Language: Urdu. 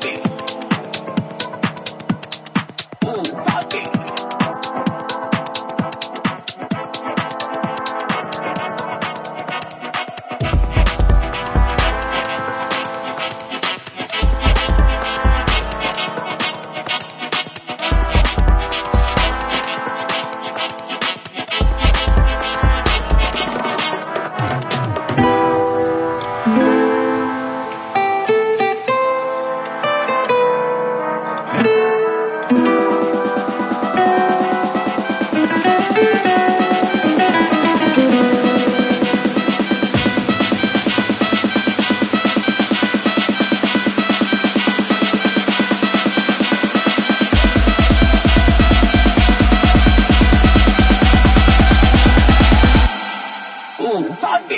Big ساتھ